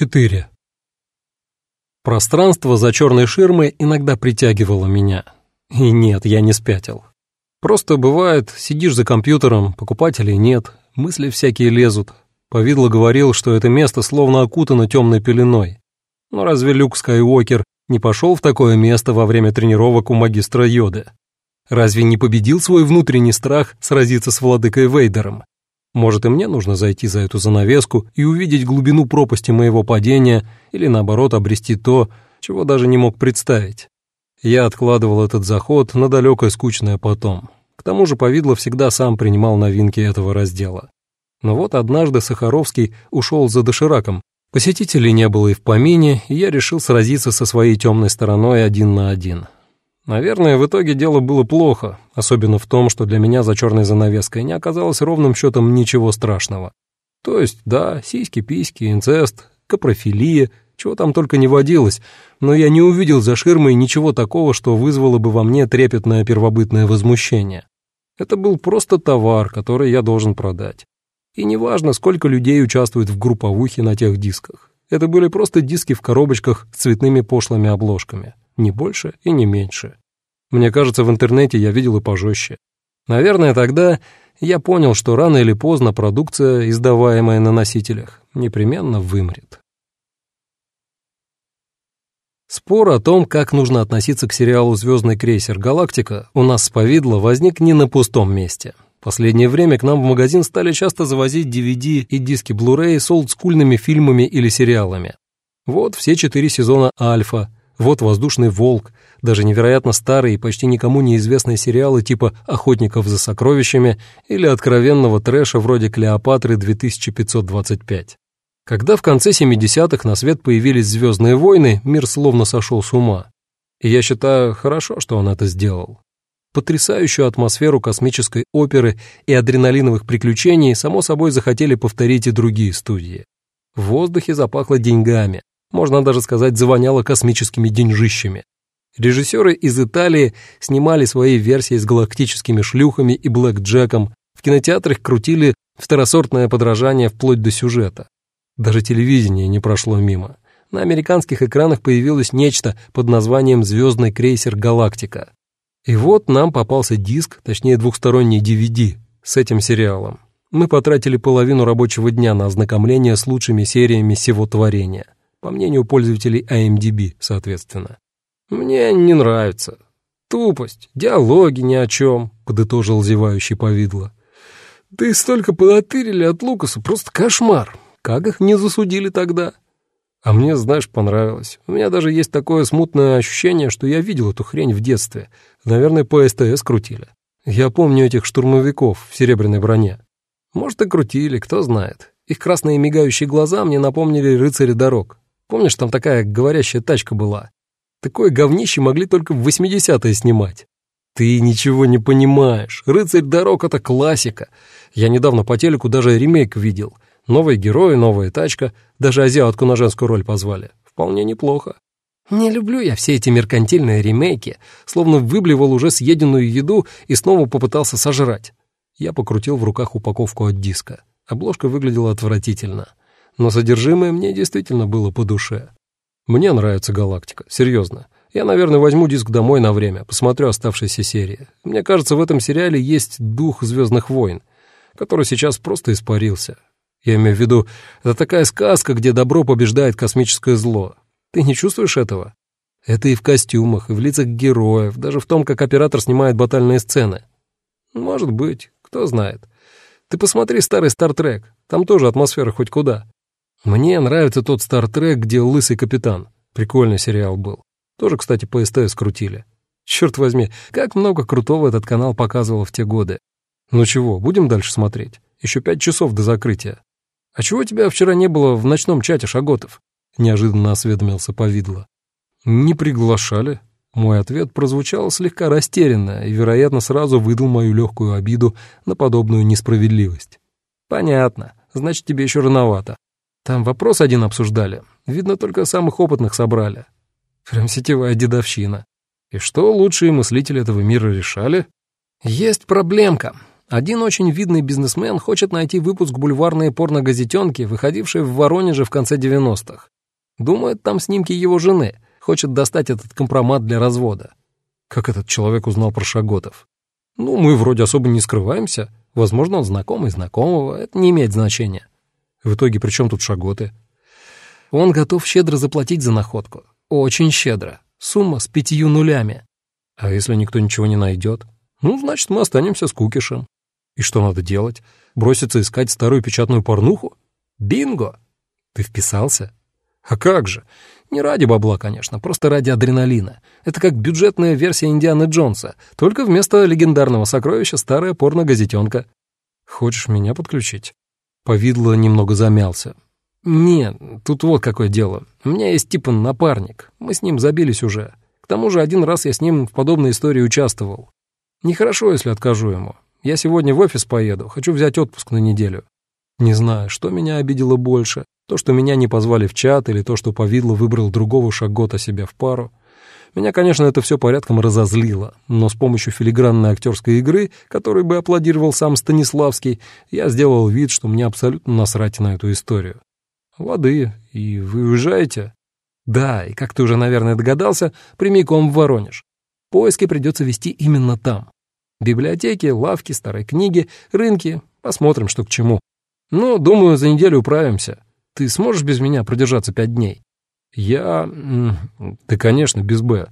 4. Пространство за черной ширмой иногда притягивало меня. И нет, я не спятил. Просто бывает, сидишь за компьютером, покупателей нет, мысли всякие лезут. Повидло говорил, что это место словно окутано темной пеленой. Но разве Люк Скайуокер не пошел в такое место во время тренировок у магистра Йоды? Разве не победил свой внутренний страх сразиться с владыкой Вейдером? Может, и мне нужно зайти за эту занавеску и увидеть глубину пропасти моего падения или, наоборот, обрести то, чего даже не мог представить. Я откладывал этот заход на далекое скучное потом. К тому же Повидло всегда сам принимал новинки этого раздела. Но вот однажды Сахаровский ушел за дошираком. Посетителей не было и в помине, и я решил сразиться со своей темной стороной один на один. Наверное, в итоге дело было плохо, особенно в том, что для меня за черной занавеской не оказалось ровным счетом ничего страшного. То есть, да, сиськи, письки, инцест, капрофилия, чего там только не водилось, но я не увидел за ширмой ничего такого, что вызвало бы во мне трепетное первобытное возмущение. Это был просто товар, который я должен продать. И неважно, сколько людей участвует в групповухе на тех дисках. Это были просто диски в коробочках с цветными пошлыми обложками. Не больше и не меньше. Мне кажется, в интернете я видел и пожестче. Наверное, тогда я понял, что рано или поздно продукция, издаваемая на носителях, непременно вымрет. Спор о том, как нужно относиться к сериалу «Звездный крейсер Галактика» у нас с повидло возник не на пустом месте. Последнее время к нам в магазин стали часто завозить DVD и диски Blu-ray с олдскульными фильмами или сериалами. Вот все четыре сезона «Альфа», вот «Воздушный волк», даже невероятно старые и почти никому неизвестные сериалы типа «Охотников за сокровищами» или откровенного трэша вроде «Клеопатры 2525». Когда в конце 70-х на свет появились «Звездные войны», мир словно сошел с ума. И я считаю, хорошо, что он это сделал. Потрясающую атмосферу космической оперы и адреналиновых приключений, само собой, захотели повторить и другие студии. В воздухе запахло деньгами, можно даже сказать, завоняло космическими деньжищами. Режиссеры из Италии снимали свои версии с галактическими шлюхами и блэк-джеком, в кинотеатрах крутили второсортное подражание вплоть до сюжета. Даже телевидение не прошло мимо. На американских экранах появилось нечто под названием «Звездный крейсер Галактика». И вот нам попался диск, точнее двухсторонний DVD с этим сериалом. Мы потратили половину рабочего дня на ознакомление с лучшими сериями всего творения – по мнению пользователей IMDb, соответственно. «Мне не нравится. Тупость, диалоги ни о чем», — подытожил зевающий повидло. «Да столько подотырили от Лукаса, просто кошмар. Как их не засудили тогда?» А мне, знаешь, понравилось. У меня даже есть такое смутное ощущение, что я видел эту хрень в детстве. Наверное, по СТС крутили. Я помню этих штурмовиков в серебряной броне. Может, и крутили, кто знает. Их красные мигающие глаза мне напомнили рыцари дорог. Помнишь, там такая говорящая тачка была? Такое говнище могли только в 80-е снимать. Ты ничего не понимаешь. «Рыцарь дорог» — это классика. Я недавно по телеку даже ремейк видел. Новые герои, новая тачка. Даже азиатку на женскую роль позвали. Вполне неплохо. Не люблю я все эти меркантильные ремейки, словно выблевал уже съеденную еду и снова попытался сожрать. Я покрутил в руках упаковку от диска. Обложка выглядела отвратительно но содержимое мне действительно было по душе. Мне нравится «Галактика», серьезно. Я, наверное, возьму диск домой на время, посмотрю оставшиеся серии. Мне кажется, в этом сериале есть дух «Звездных войн», который сейчас просто испарился. Я имею в виду, это такая сказка, где добро побеждает космическое зло. Ты не чувствуешь этого? Это и в костюмах, и в лицах героев, даже в том, как оператор снимает батальные сцены. Может быть, кто знает. Ты посмотри старый «Стартрек», там тоже атмосфера хоть куда. Мне нравится тот «Стартрек», где лысый капитан. Прикольный сериал был. Тоже, кстати, по СТС крутили. Черт возьми, как много крутого этот канал показывал в те годы. Ну чего, будем дальше смотреть? Еще пять часов до закрытия. А чего тебя вчера не было в ночном чате, Шаготов? Неожиданно осведомился Повидло. Не приглашали. Мой ответ прозвучал слегка растерянно и, вероятно, сразу выдал мою легкую обиду на подобную несправедливость. Понятно, значит, тебе еще рановато. Там вопрос один обсуждали. Видно, только самых опытных собрали. Прям сетевая дедовщина. И что лучшие мыслители этого мира решали? Есть проблемка. Один очень видный бизнесмен хочет найти выпуск бульварной порногазетенки, выходившей в Воронеже в конце 90-х. Думает, там снимки его жены, хочет достать этот компромат для развода. Как этот человек узнал про Шаготов? Ну, мы вроде особо не скрываемся. Возможно, он знакомый знакомого, это не имеет значения. В итоге при чем тут Шаготы? Он готов щедро заплатить за находку. Очень щедро. Сумма с пятью нулями. А если никто ничего не найдет? Ну, значит, мы останемся с Кукишем. И что надо делать? Броситься искать старую печатную порнуху? Бинго! Ты вписался? А как же? Не ради бабла, конечно, просто ради адреналина. Это как бюджетная версия Индианы Джонса, только вместо легендарного сокровища старая порно-газетенка. Хочешь меня подключить? Повидло немного замялся. «Не, тут вот какое дело. У меня есть типа напарник. Мы с ним забились уже. К тому же один раз я с ним в подобной истории участвовал. Нехорошо, если откажу ему. Я сегодня в офис поеду, хочу взять отпуск на неделю. Не знаю, что меня обидело больше. То, что меня не позвали в чат, или то, что Повидло выбрал другого шагота себе в пару. Меня, конечно, это все порядком разозлило, но с помощью филигранной актерской игры, которой бы аплодировал сам Станиславский, я сделал вид, что мне абсолютно насрать на эту историю. «Лады, и вы уезжаете?» «Да, и как ты уже, наверное, догадался, прямиком в Воронеж. Поиски придется вести именно там. Библиотеки, лавки, старые книги, рынки. Посмотрим, что к чему. Но, думаю, за неделю управимся. Ты сможешь без меня продержаться пять дней? Я... Да, конечно, без «Б».